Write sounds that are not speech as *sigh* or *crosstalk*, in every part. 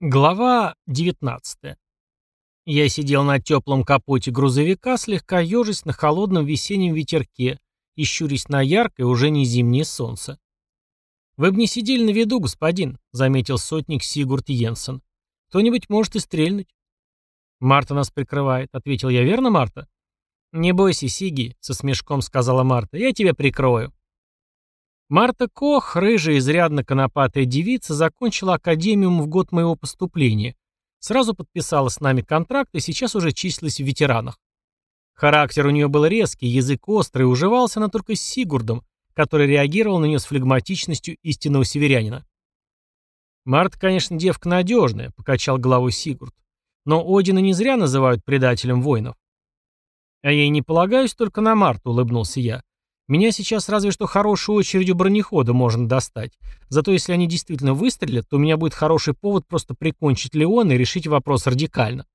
Глава 19. Я сидел на теплом капоте грузовика, слегка ежась на холодном весеннем ветерке и щурясь на яркое, уже не зимнее солнце. «Вы бы не сидели на виду, господин», — заметил сотник Сигурд Йенсен. «Кто-нибудь может и стрельнуть». «Марта нас прикрывает», — ответил я. «Верно, Марта?» «Не бойся, Сиги», — со смешком сказала Марта. «Я тебя прикрою». Марта Кох, рыжая, изрядно конопатая девица, закончила академиум в год моего поступления. Сразу подписала с нами контракт и сейчас уже числилась в ветеранах. Характер у нее был резкий, язык острый, уживался она только с Сигурдом, который реагировал на нее с флегматичностью истинного северянина. «Марта, конечно, девка надежная», — покачал головой Сигурд. «Но Одина не зря называют предателем воинов». «А и не полагаюсь только на Марту», — улыбнулся я. Меня сейчас разве что хорошую очередью бронехода можно достать. Зато если они действительно выстрелят, то у меня будет хороший повод просто прикончить Леона и решить вопрос радикально.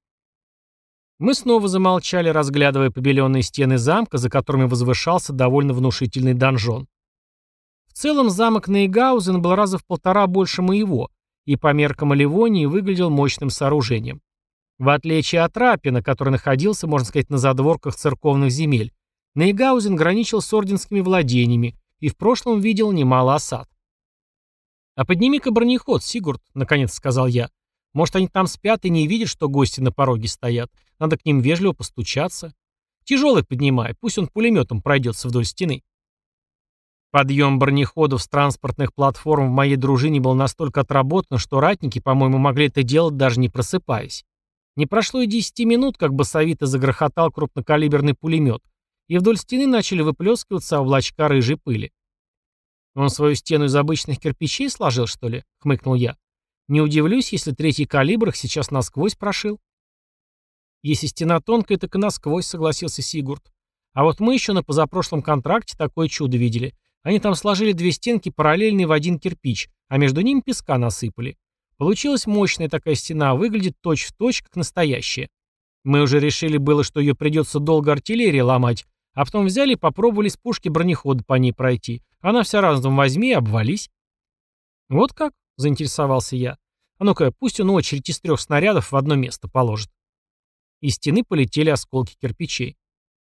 Мы снова замолчали, разглядывая побеленные стены замка, за которыми возвышался довольно внушительный донжон. В целом замок Нейгаузен был раза в полтора больше моего, и по меркам Ливонии выглядел мощным сооружением. В отличие от Рапина, который находился, можно сказать, на задворках церковных земель, Нейгаузен граничил с орденскими владениями и в прошлом видел немало осад. «А подними-ка бронеход, Сигурд», — наконец сказал я. «Может, они там спят и не видят, что гости на пороге стоят. Надо к ним вежливо постучаться. Тяжелый поднимай, пусть он пулеметом пройдется вдоль стены». Подъем бронеходов с транспортных платформ в моей дружине был настолько отработан, что ратники, по-моему, могли это делать даже не просыпаясь. Не прошло и десяти минут, как басовито загрохотал крупнокалиберный пулемет, и вдоль стены начали выплескиваться облачка рыжей пыли. «Он свою стену из обычных кирпичей сложил, что ли?» — хмыкнул я. «Не удивлюсь, если третий калибр их сейчас насквозь прошил». «Если стена тонкая, так и насквозь», — согласился Сигурд. «А вот мы еще на позапрошлом контракте такое чудо видели. Они там сложили две стенки параллельные в один кирпич, а между ними песка насыпали. Получилась мощная такая стена, выглядит точь-в-точь, точь, как настоящая. Мы уже решили было, что ее придется долго артиллерии ломать, а потом взяли и попробовали с пушки бронехода по ней пройти. Она вся разом возьми и обвались. Вот как? Заинтересовался я. А ну-ка, пусть он очередь из трех снарядов в одно место положит. Из стены полетели осколки кирпичей.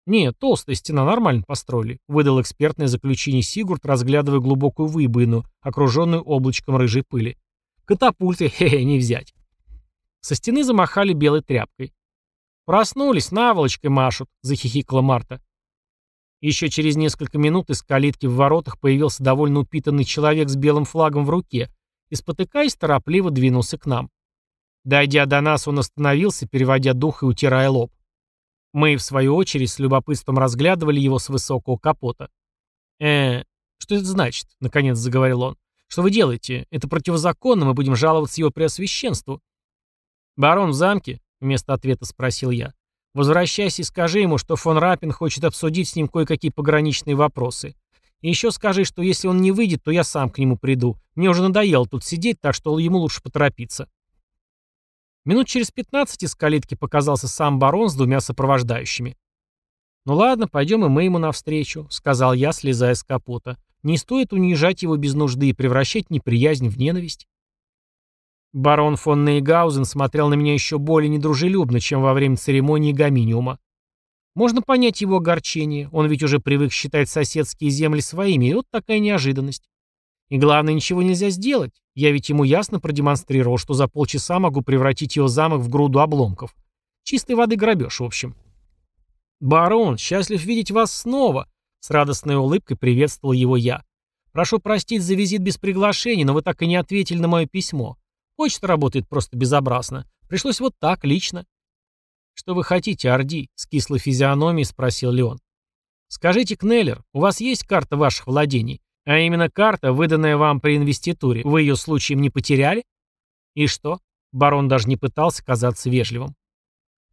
«Нет, толстая стена нормально построили», — выдал экспертное заключение Сигурд, разглядывая глубокую выбоину, окруженную облачком рыжей пыли. «Катапульты, *laughs* хе-хе, не взять». Со стены замахали белой тряпкой. «Проснулись, наволочкой машут», — захихикала Марта. Еще через несколько минут из калитки в воротах появился довольно упитанный человек с белым флагом в руке и, спотыкаясь, торопливо двинулся к нам. Дойдя до нас, он остановился, переводя дух и утирая лоб. Мы, в свою очередь, с любопытством разглядывали его с высокого капота. э что это значит?» — наконец заговорил он. «Что вы делаете? Это противозаконно, мы будем жаловаться его преосвященству». «Барон в замке?» — вместо ответа спросил я. Возвращайся и скажи ему, что фон Рапин хочет обсудить с ним кое-какие пограничные вопросы. И еще скажи, что если он не выйдет, то я сам к нему приду. Мне уже надоело тут сидеть, так что ему лучше поторопиться. Минут через пятнадцать из калитки показался сам барон с двумя сопровождающими. «Ну ладно, пойдем и мы ему навстречу», — сказал я, слезая с капота. «Не стоит унижать его без нужды и превращать неприязнь в ненависть». Барон фон Нейгаузен смотрел на меня еще более недружелюбно, чем во время церемонии Гаминиума. Можно понять его огорчение, он ведь уже привык считать соседские земли своими, и вот такая неожиданность. И главное, ничего нельзя сделать. Я ведь ему ясно продемонстрировал, что за полчаса могу превратить его замок в груду обломков. Чистой воды грабеж, в общем. «Барон, счастлив видеть вас снова!» С радостной улыбкой приветствовал его я. «Прошу простить за визит без приглашения, но вы так и не ответили на мое письмо. Почта работает просто безобразно. Пришлось вот так, лично. «Что вы хотите, Орди?» — с кислой физиономией спросил Леон. «Скажите, Кнеллер, у вас есть карта ваших владений? А именно карта, выданная вам при инвеституре. Вы ее случаем не потеряли?» «И что?» — барон даже не пытался казаться вежливым.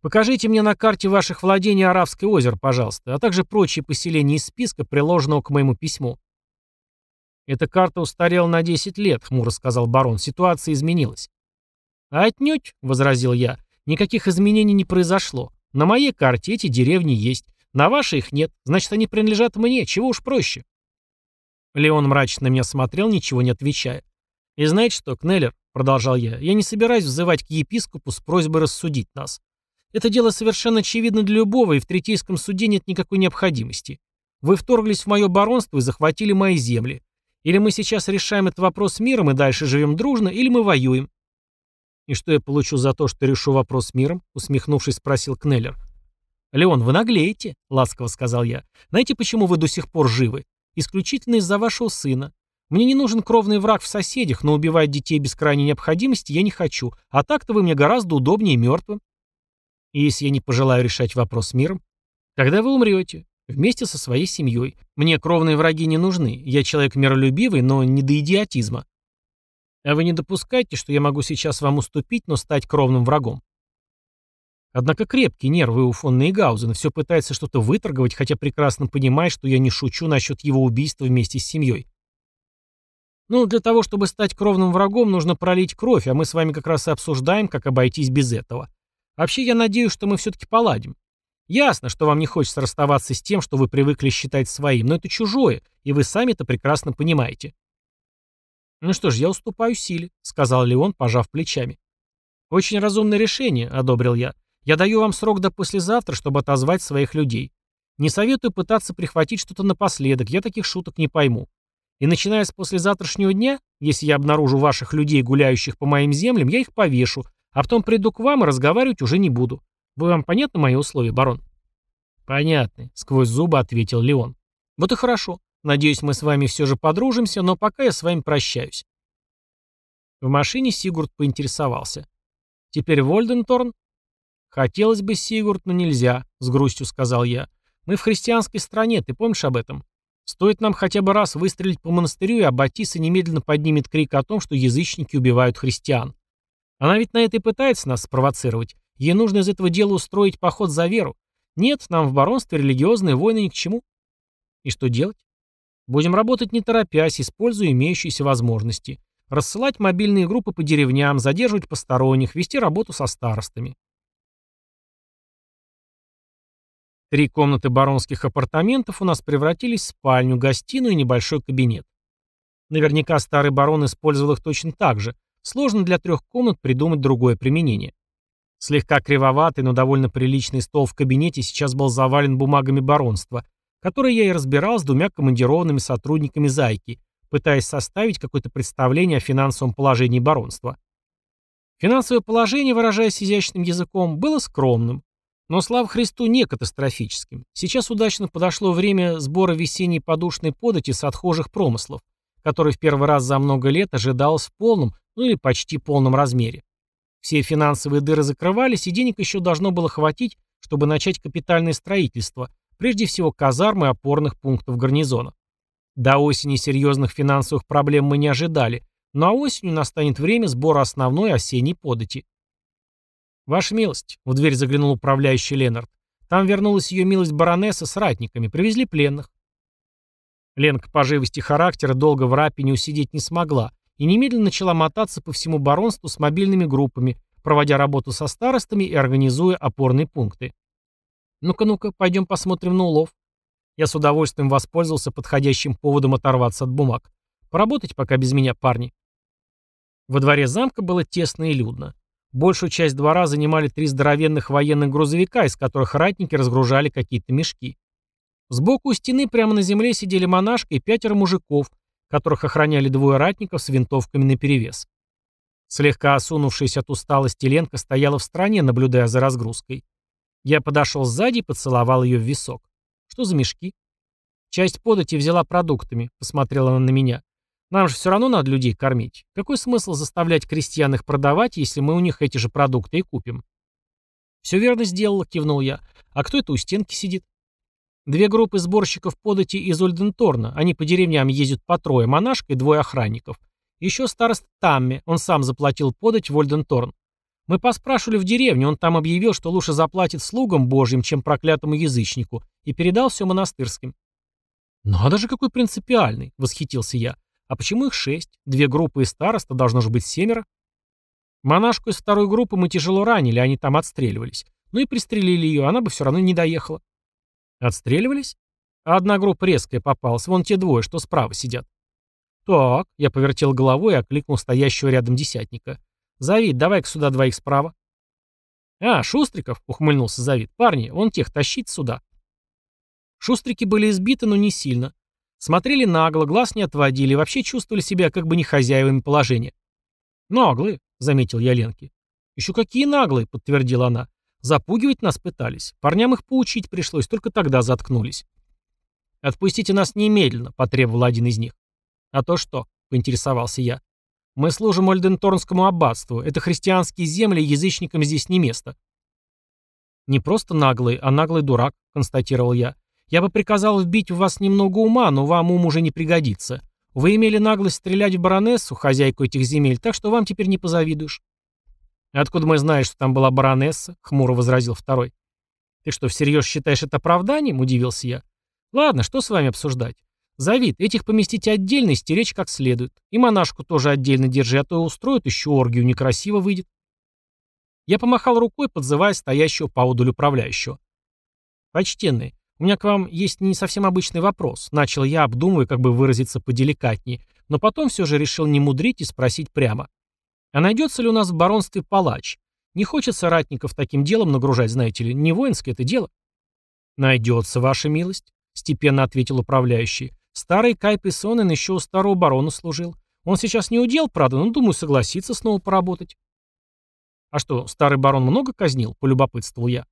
«Покажите мне на карте ваших владений Аравское озеро, пожалуйста, а также прочие поселения из списка, приложенного к моему письму. «Эта карта устарела на 10 лет», — хмуро сказал барон. «Ситуация изменилась». «Отнюдь», — возразил я, — «никаких изменений не произошло. На моей карте эти деревни есть. На вашей их нет. Значит, они принадлежат мне. Чего уж проще». Леон мрачно на меня смотрел, ничего не отвечая. «И знаете что, Кнеллер, продолжал я, — «я не собираюсь взывать к епископу с просьбой рассудить нас. Это дело совершенно очевидно для любого, и в Третейском суде нет никакой необходимости. Вы вторглись в мое баронство и захватили мои земли. Или мы сейчас решаем этот вопрос миром и дальше живем дружно, или мы воюем. «И что я получу за то, что решу вопрос миром?» усмехнувшись, спросил Кнеллер. «Леон, вы наглеете», — ласково сказал я. «Знаете, почему вы до сих пор живы? Исключительно из-за вашего сына. Мне не нужен кровный враг в соседях, но убивать детей без крайней необходимости я не хочу, а так-то вы мне гораздо удобнее мертвым. И если я не пожелаю решать вопрос миром, тогда вы умрете, вместе со своей семьей. Мне кровные враги не нужны, я человек миролюбивый, но не до идиотизма. А вы не допускайте, что я могу сейчас вам уступить, но стать кровным врагом. Однако крепкие нервы у фон Нейгаузена все пытается что-то выторговать, хотя прекрасно понимает, что я не шучу насчет его убийства вместе с семьей. Ну, для того, чтобы стать кровным врагом, нужно пролить кровь, а мы с вами как раз и обсуждаем, как обойтись без этого. Вообще, я надеюсь, что мы все-таки поладим. Ясно, что вам не хочется расставаться с тем, что вы привыкли считать своим, но это чужое, и вы сами это прекрасно понимаете. Ну что ж, я уступаю силе, сказал Леон, пожав плечами. Очень разумное решение, одобрил я. Я даю вам срок до послезавтра, чтобы отозвать своих людей. Не советую пытаться прихватить что-то напоследок, я таких шуток не пойму. И начиная с послезавтрашнего дня, если я обнаружу ваших людей, гуляющих по моим землям, я их повешу, а потом приду к вам и разговаривать уже не буду. Вам понятны мои условия, барон? Понятны, сквозь зубы ответил Леон. Вот и хорошо. Надеюсь, мы с вами все же подружимся, но пока я с вами прощаюсь. В машине Сигурд поинтересовался. Теперь Вольденторн? Хотелось бы, Сигурд, но нельзя, с грустью сказал я. Мы в христианской стране, ты помнишь об этом? Стоит нам хотя бы раз выстрелить по монастырю, и Аббатиса немедленно поднимет крик о том, что язычники убивают христиан. Она ведь на это и пытается нас спровоцировать. Ей нужно из этого дела устроить поход за веру. Нет, нам в баронстве религиозные войны ни к чему. И что делать? Будем работать не торопясь, используя имеющиеся возможности. Рассылать мобильные группы по деревням, задерживать посторонних, вести работу со старостами. Три комнаты баронских апартаментов у нас превратились в спальню, гостиную и небольшой кабинет. Наверняка старый барон использовал их точно так же, Сложно для трех комнат придумать другое применение. Слегка кривоватый, но довольно приличный стол в кабинете сейчас был завален бумагами баронства, которые я и разбирал с двумя командированными сотрудниками «Зайки», пытаясь составить какое-то представление о финансовом положении баронства. Финансовое положение, выражаясь изящным языком, было скромным, но, слава Христу, не катастрофическим. Сейчас удачно подошло время сбора весенней подушной подати с отхожих промыслов, который в первый раз за много лет ожидалось в полном, ну или почти полном размере. Все финансовые дыры закрывались, и денег еще должно было хватить, чтобы начать капитальное строительство, прежде всего казармы опорных пунктов гарнизона. До осени серьезных финансовых проблем мы не ожидали, но осенью настанет время сбора основной осенней подати. «Ваша милость», — в дверь заглянул управляющий Ленард, «там вернулась ее милость баронесса с ратниками, привезли пленных». Ленка по живости характера долго в рапе не усидеть не смогла, и немедленно начала мотаться по всему баронству с мобильными группами, проводя работу со старостами и организуя опорные пункты. «Ну-ка, ну-ка, пойдем посмотрим на улов». Я с удовольствием воспользовался подходящим поводом оторваться от бумаг. Поработать пока без меня, парни. Во дворе замка было тесно и людно. Большую часть двора занимали три здоровенных военных грузовика, из которых ратники разгружали какие-то мешки. Сбоку у стены прямо на земле сидели монашка и пятеро мужиков, которых охраняли двое ратников с винтовками наперевес. Слегка осунувшаяся от усталости Ленка стояла в стороне, наблюдая за разгрузкой. Я подошел сзади и поцеловал ее в висок. Что за мешки? Часть подати взяла продуктами, посмотрела она на меня. Нам же все равно надо людей кормить. Какой смысл заставлять крестьян их продавать, если мы у них эти же продукты и купим? Все верно сделала, кивнул я. А кто это у стенки сидит? Две группы сборщиков подати из Ольденторна. Они по деревням ездят по трое, монашка и двое охранников. Еще старост Тамми, он сам заплатил подать в Ольденторн. Мы поспрашивали в деревне, он там объявил, что лучше заплатит слугам божьим, чем проклятому язычнику, и передал все монастырским. «Надо же, какой принципиальный!» — восхитился я. «А почему их шесть? Две группы и староста, должно же быть семеро?» Монашку из второй группы мы тяжело ранили, они там отстреливались. Ну и пристрелили ее, она бы все равно не доехала. Отстреливались? Одна группа резкая попалась, вон те двое, что справа сидят. «Так», — я повертел головой и окликнул стоящего рядом десятника. «Завид, давай-ка сюда двоих справа». «А, Шустриков», — ухмыльнулся Завид. «Парни, он тех тащить сюда». Шустрики были избиты, но не сильно. Смотрели нагло, глаз не отводили, вообще чувствовали себя как бы не хозяевами положения. «Наглые», — заметил я Ленке. «Еще какие наглые», — подтвердила она. «Запугивать нас пытались. Парням их поучить пришлось, только тогда заткнулись». «Отпустите нас немедленно», — потребовал один из них. «А то что?» — поинтересовался я. «Мы служим Ольденторнскому аббатству. Это христианские земли, язычникам здесь не место». «Не просто наглый, а наглый дурак», — констатировал я. «Я бы приказал вбить в вас немного ума, но вам ум уже не пригодится. Вы имели наглость стрелять в баронессу, хозяйку этих земель, так что вам теперь не позавидуешь». «Откуда мы знаем, что там была баронесса?» — хмуро возразил второй. «Ты что, всерьез считаешь это оправданием?» — удивился я. Ладно, что с вами обсуждать? Завид, этих поместите отдельно и стеречь как следует. И монашку тоже отдельно держи, а то устроят еще оргию, некрасиво выйдет. Я помахал рукой, подзывая стоящего поодаль управляющего. «Почтенный, у меня к вам есть не совсем обычный вопрос», — начал я, обдумывая, как бы выразиться поделикатнее, но потом все же решил не мудрить и спросить прямо. «А найдется ли у нас в баронстве палач? Не хочется ратников таким делом нагружать, знаете ли, не воинское это дело». «Найдется, ваша милость», — степенно ответил управляющий. «Старый Кай Пессонен еще у старого барона служил. Он сейчас не удел, правда, но, думаю, согласится снова поработать». «А что, старый барон много казнил?» — полюбопытствовал я.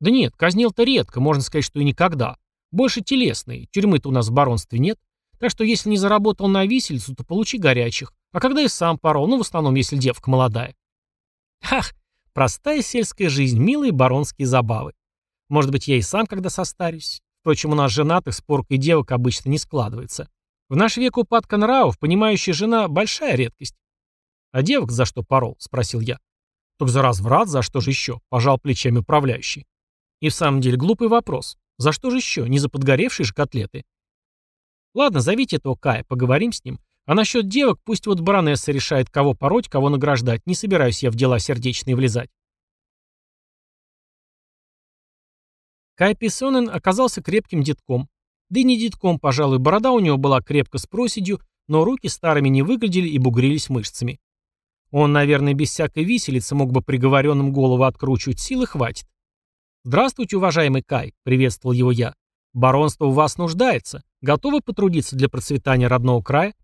«Да нет, казнил-то редко, можно сказать, что и никогда. Больше телесный, тюрьмы-то у нас в баронстве нет. Так что если не заработал на висельцу, то получи горячих. А когда и сам порол, ну, в основном, если девка молодая». Ах, простая сельская жизнь, милые баронские забавы. Может быть, я и сам когда состарюсь. Впрочем, у нас женатых с поркой девок обычно не складывается. В наш век упадка нравов, понимающая жена – большая редкость. «А девок за что порол?» – спросил я. «Так за разврат, за что же еще?» – пожал плечами управляющий. И в самом деле глупый вопрос. За что же еще? Не за подгоревшие же котлеты. Ладно, зовите этого Кая, поговорим с ним. А насчет девок пусть вот баронесса решает, кого пороть, кого награждать. Не собираюсь я в дела сердечные влезать. Кай Писонен оказался крепким детком. Да и не детком, пожалуй, борода у него была крепко с проседью, но руки старыми не выглядели и бугрились мышцами. Он, наверное, без всякой виселицы мог бы приговоренным голову откручивать, силы хватит. «Здравствуйте, уважаемый Кай», — приветствовал его я. «Баронство у вас нуждается. Готовы потрудиться для процветания родного края?»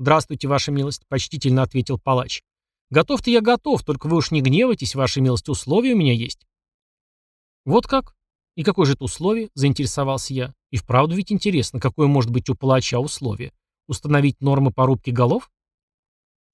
«Здравствуйте, ваша милость», — почтительно ответил палач. «Готов-то я готов, только вы уж не гневайтесь, ваша милость, условия у меня есть». «Вот как?» «И какое же это условие?» – заинтересовался я. «И вправду ведь интересно, какое может быть у палача условие? Установить нормы порубки голов?»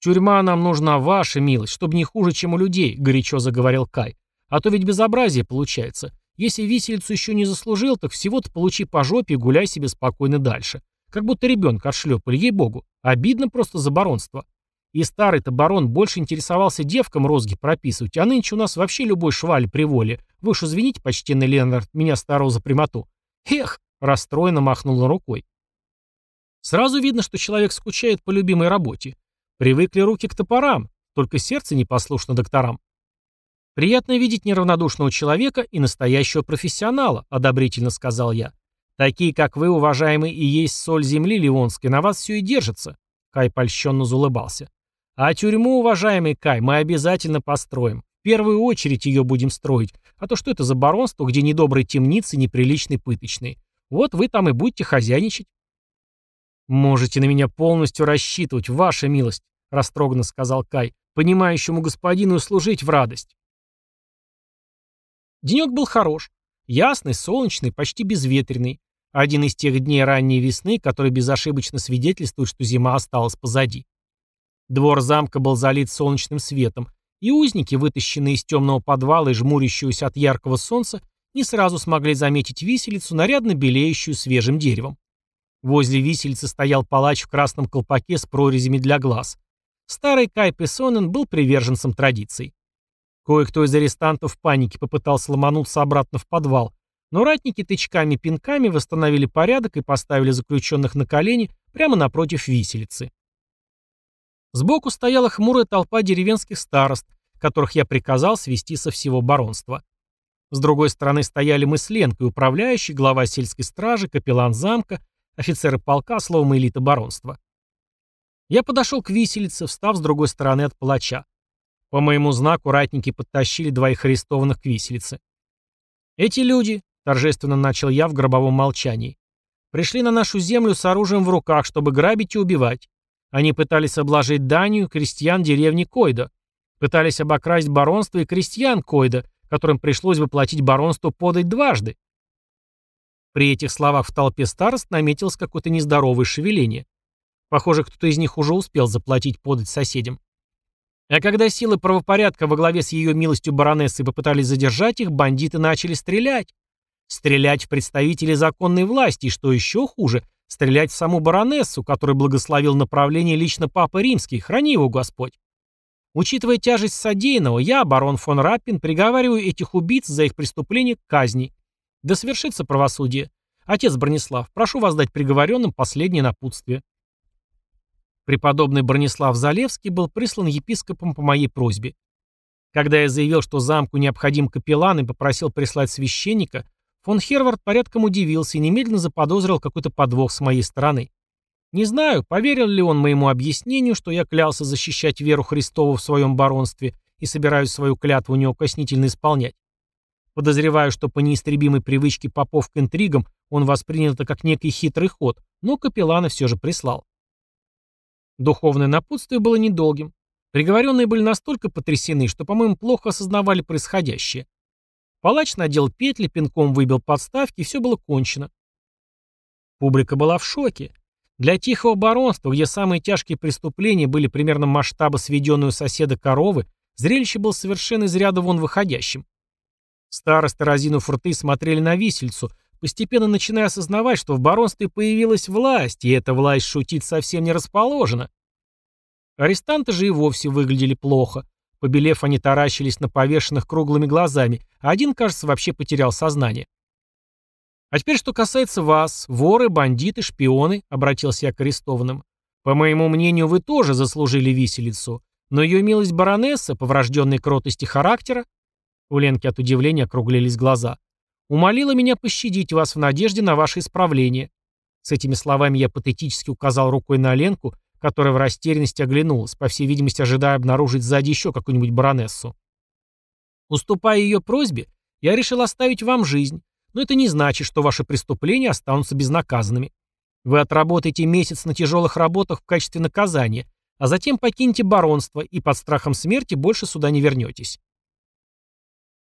«Тюрьма нам нужна, ваша милость, чтобы не хуже, чем у людей», — горячо заговорил Кай. «А то ведь безобразие получается. Если виселицу еще не заслужил, так всего-то получи по жопе и гуляй себе спокойно дальше. Как будто ребенка отшлепали, ей-богу. Обидно просто за баронство. И старый-то барон больше интересовался девкам розги прописывать, а нынче у нас вообще любой шваль при воле. Вы уж извините, почтенный Ленард, меня старого за прямоту. Эх, расстроенно махнула рукой. Сразу видно, что человек скучает по любимой работе. Привыкли руки к топорам, только сердце непослушно докторам. «Приятно видеть неравнодушного человека и настоящего профессионала», — одобрительно сказал я. «Такие, как вы, уважаемый, и есть соль земли ливонской, на вас все и держится». Кай польщенно заулыбался. А тюрьму, уважаемый Кай, мы обязательно построим. В первую очередь ее будем строить. А то что это за баронство, где недобрые темницы, неприличные пыточные? Вот вы там и будете хозяйничать. Можете на меня полностью рассчитывать, ваша милость, растроганно сказал Кай, понимающему господину служить в радость. Денек был хорош. Ясный, солнечный, почти безветренный. Один из тех дней ранней весны, который безошибочно свидетельствует, что зима осталась позади. Двор замка был залит солнечным светом, и узники, вытащенные из темного подвала и жмурящиеся от яркого солнца, не сразу смогли заметить виселицу, нарядно белеющую свежим деревом. Возле виселицы стоял палач в красном колпаке с прорезями для глаз. Старый Кай Пессонен был приверженцем традиций. Кое-кто из арестантов в панике попытался ломануться обратно в подвал, но ратники тычками-пинками восстановили порядок и поставили заключенных на колени прямо напротив виселицы. Сбоку стояла хмурая толпа деревенских старост, которых я приказал свести со всего баронства. С другой стороны стояли мы с Ленкой, управляющий, глава сельской стражи, капеллан замка, офицеры полка, словом, элита баронства. Я подошел к виселице, встав с другой стороны от палача. По моему знаку ратники подтащили двоих арестованных к виселице. Эти люди, торжественно начал я в гробовом молчании, пришли на нашу землю с оружием в руках, чтобы грабить и убивать. Они пытались обложить Данию крестьян деревни Койда, пытались обокрасть баронство и крестьян Койда, которым пришлось бы платить баронству подать дважды. При этих словах в толпе старост наметилось какое-то нездоровое шевеление. Похоже, кто-то из них уже успел заплатить подать соседям. А когда силы правопорядка во главе с ее милостью баронессы попытались задержать их, бандиты начали стрелять. Стрелять в представителей законной власти, и что еще хуже, стрелять в саму баронессу, который благословил направление лично Папа Римский, храни его Господь. Учитывая тяжесть содеянного, я, барон фон Раппин, приговариваю этих убийц за их преступление к казни. Да свершится правосудие. Отец Бронислав, прошу вас дать приговоренным последнее напутствие. Преподобный Бронислав Залевский был прислан епископом по моей просьбе. Когда я заявил, что замку необходим капеллан и попросил прислать священника, фон Хервард порядком удивился и немедленно заподозрил какой-то подвох с моей стороны. Не знаю, поверил ли он моему объяснению, что я клялся защищать веру Христову в своем баронстве и собираюсь свою клятву неукоснительно исполнять. Подозреваю, что по неистребимой привычке попов к интригам он воспринял это как некий хитрый ход, но капеллана все же прислал. Духовное напутствие было недолгим. Приговоренные были настолько потрясены, что, по-моему, плохо осознавали происходящее. Палач надел петли, пинком выбил подставки, и все было кончено. Публика была в шоке. Для тихого баронства, где самые тяжкие преступления были примерно масштаба сведенной у соседа коровы, зрелище было совершенно из ряда вон выходящим. Старосты, разинув рты, смотрели на висельцу, постепенно начиная осознавать, что в баронстве появилась власть, и эта власть шутить совсем не расположена. Арестанты же и вовсе выглядели плохо. Побелев, они таращились на повешенных круглыми глазами, а один, кажется, вообще потерял сознание. «А теперь, что касается вас, воры, бандиты, шпионы», — обратился я к арестованным. «По моему мнению, вы тоже заслужили виселицу, но ее милость баронесса, по врожденной кротости характера...» У Ленки от удивления округлились глаза. Умолила меня пощадить вас в надежде на ваше исправление. С этими словами я патетически указал рукой на Ленку, которая в растерянности оглянулась, по всей видимости ожидая обнаружить сзади еще какую-нибудь баронессу. Уступая ее просьбе, я решил оставить вам жизнь, но это не значит, что ваши преступления останутся безнаказанными. Вы отработаете месяц на тяжелых работах в качестве наказания, а затем покинете баронство и под страхом смерти больше сюда не вернетесь.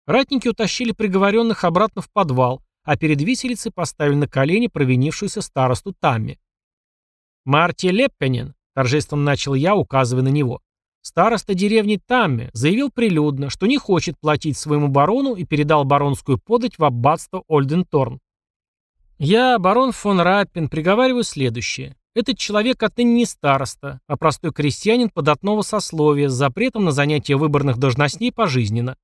Ратники утащили приговоренных обратно в подвал, а перед виселицей поставили на колени провинившуюся старосту Тамми. «Марти Леппенен», — торжественно начал я, указывая на него, староста деревни Тамме, заявил прилюдно, что не хочет платить своему барону и передал баронскую подать в аббатство Ольденторн. Я, барон фон Раппин, приговариваю следующее. Этот человек отныне не староста, а простой крестьянин податного сословия с запретом на занятие выборных должностей пожизненно.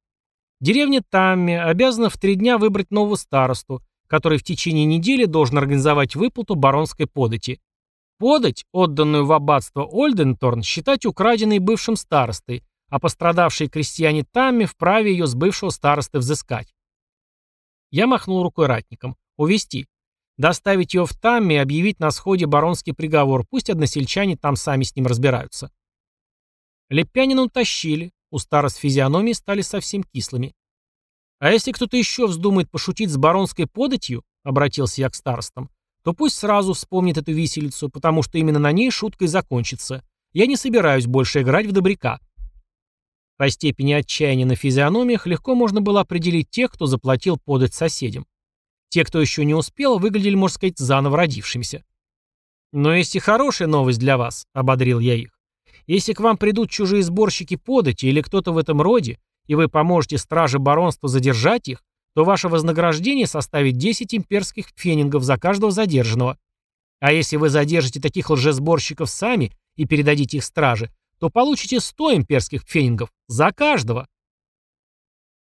Деревня Тамми обязана в три дня выбрать нового старосту, который в течение недели должен организовать выплату баронской подати. Подать, отданную в аббатство Ольденторн, считать украденной бывшим старостой, а пострадавшие крестьяне Тамми вправе ее с бывшего старосты взыскать. Я махнул рукой ратникам. Увести. Доставить ее в Тамми и объявить на сходе баронский приговор, пусть односельчане там сами с ним разбираются. Лепянина утащили, у старост физиономии стали совсем кислыми. «А если кто-то еще вздумает пошутить с баронской податью», — обратился я к старостам, то пусть сразу вспомнит эту виселицу, потому что именно на ней шутка и закончится. Я не собираюсь больше играть в добряка. По степени отчаяния на физиономиях легко можно было определить тех, кто заплатил подать соседям. Те, кто еще не успел, выглядели, можно сказать, заново родившимися. «Но есть и хорошая новость для вас», — ободрил я их. Если к вам придут чужие сборщики подати или кто-то в этом роде, и вы поможете страже баронства задержать их, то ваше вознаграждение составит 10 имперских фенингов за каждого задержанного. А если вы задержите таких лжесборщиков сами и передадите их страже, то получите 100 имперских фенингов за каждого.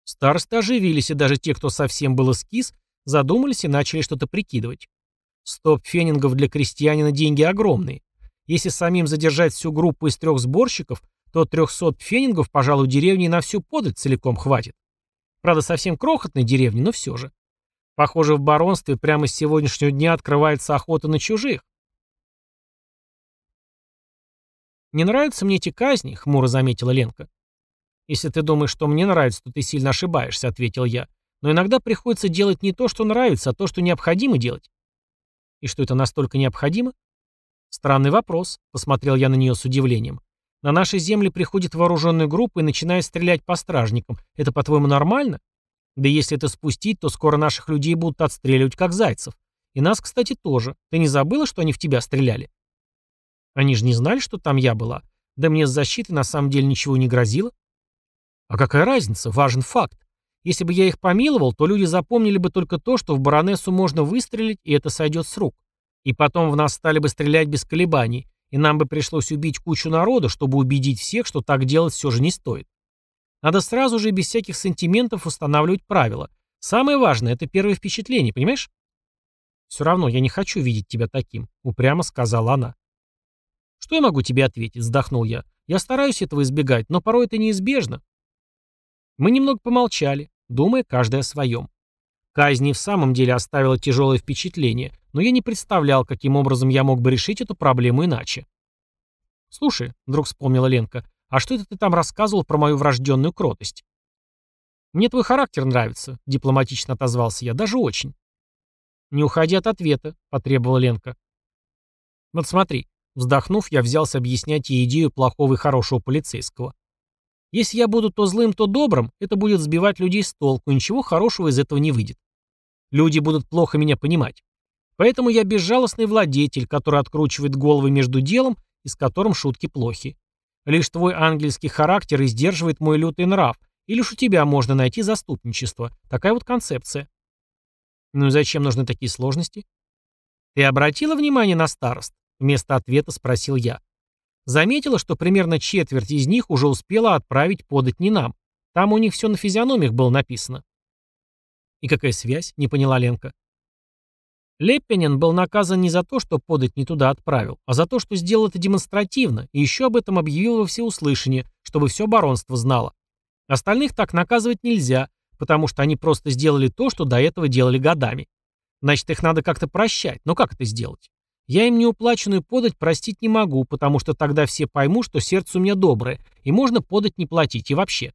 Старосты оживились, и даже те, кто совсем был эскиз, задумались и начали что-то прикидывать. Стоп фенингов для крестьянина деньги огромные. Если самим задержать всю группу из трех сборщиков, то 300 фенингов, пожалуй, деревни на всю подать целиком хватит. Правда, совсем крохотной деревни, но все же. Похоже, в баронстве прямо с сегодняшнего дня открывается охота на чужих. «Не нравятся мне эти казни», — хмуро заметила Ленка. «Если ты думаешь, что мне нравится, то ты сильно ошибаешься», — ответил я. «Но иногда приходится делать не то, что нравится, а то, что необходимо делать». «И что это настолько необходимо?» «Странный вопрос», — посмотрел я на нее с удивлением. «На нашей земле приходит вооруженная группа и начинает стрелять по стражникам. Это, по-твоему, нормально? Да если это спустить, то скоро наших людей будут отстреливать, как зайцев. И нас, кстати, тоже. Ты не забыла, что они в тебя стреляли?» Они же не знали, что там я была. Да мне с защитой на самом деле ничего не грозило. А какая разница? Важен факт. Если бы я их помиловал, то люди запомнили бы только то, что в баронессу можно выстрелить, и это сойдет с рук. И потом в нас стали бы стрелять без колебаний, и нам бы пришлось убить кучу народа, чтобы убедить всех, что так делать все же не стоит. Надо сразу же без всяких сантиментов устанавливать правила. Самое важное – это первое впечатление, понимаешь? «Все равно я не хочу видеть тебя таким», — упрямо сказала она. «Что я могу тебе ответить?» — вздохнул я. «Я стараюсь этого избегать, но порой это неизбежно». Мы немного помолчали, думая каждый о своем. Казнь в самом деле оставила тяжелое впечатление, но я не представлял, каким образом я мог бы решить эту проблему иначе. «Слушай», — вдруг вспомнила Ленка, «а что это ты там рассказывал про мою врожденную кротость?» «Мне твой характер нравится», — дипломатично отозвался я, — «даже очень». «Не уходи от ответа», — потребовала Ленка. «Вот смотри», — вздохнув, я взялся объяснять ей идею плохого и хорошего полицейского. «Если я буду то злым, то добрым, это будет сбивать людей с толку, и ничего хорошего из этого не выйдет. Люди будут плохо меня понимать. Поэтому я безжалостный владетель, который откручивает головы между делом и с которым шутки плохи. Лишь твой ангельский характер издерживает мой лютый нрав, и лишь у тебя можно найти заступничество. Такая вот концепция. Ну и зачем нужны такие сложности? Ты обратила внимание на старост? Вместо ответа спросил я. Заметила, что примерно четверть из них уже успела отправить подать не нам. Там у них все на физиономиях было написано. И какая связь? Не поняла Ленка. Леппенин был наказан не за то, что подать не туда отправил, а за то, что сделал это демонстративно, и еще об этом объявил во всеуслышание, чтобы все баронство знало. Остальных так наказывать нельзя, потому что они просто сделали то, что до этого делали годами. Значит, их надо как-то прощать. Но как это сделать? Я им неуплаченную подать простить не могу, потому что тогда все поймут, что сердце у меня доброе, и можно подать не платить, и вообще.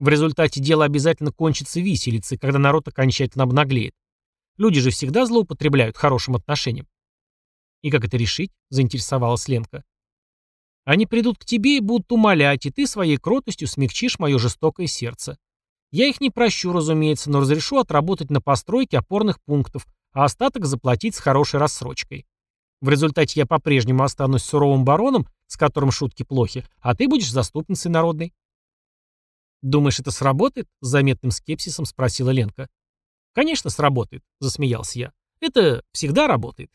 В результате дело обязательно кончится виселицей, когда народ окончательно обнаглеет. Люди же всегда злоупотребляют хорошим отношением. «И как это решить?» – заинтересовалась Ленка. «Они придут к тебе и будут умолять, и ты своей кротостью смягчишь мое жестокое сердце. Я их не прощу, разумеется, но разрешу отработать на постройке опорных пунктов, а остаток заплатить с хорошей рассрочкой. В результате я по-прежнему останусь суровым бароном, с которым шутки плохи, а ты будешь заступницей народной. «Думаешь, это сработает?» — с заметным скепсисом спросила Ленка. «Конечно, сработает», — засмеялся я. «Это всегда работает».